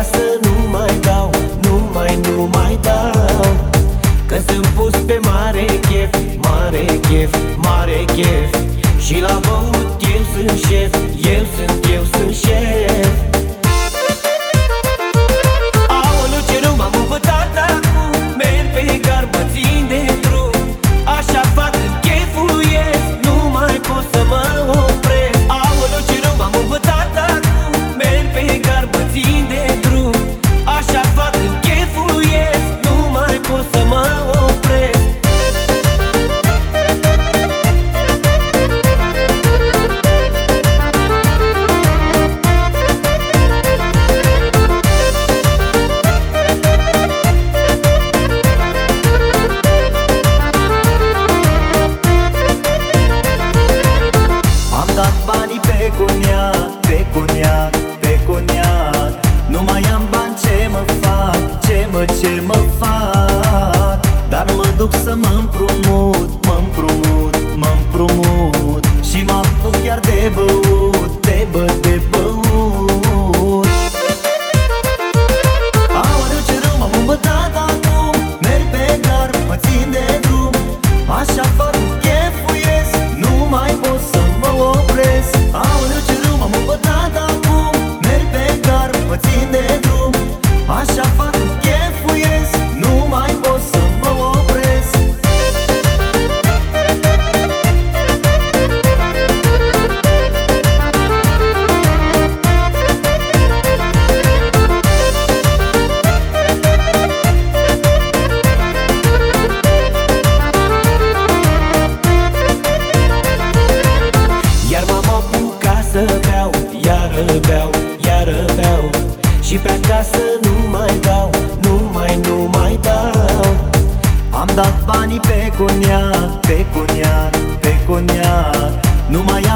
ca nu mai dau Nu mai, nu mai dau. Că sunt pus pe mare chef Mare chef, mare chef. Și la băut eu sunt șef, eu coniac, pe coniac, pe coniac. Nu mai am bani ce mă fac, ce mă, ce mă fac? Dar mă duc să mă împrumut, mă împrumut, mă împrumut. Și mă apuc chiar de băut, Iară beau, iară beau. Și pe acasă nu mai dau Nu mai, nu mai dau. Am dat banii pe coniac Pe coniac, pe coniac Nu mai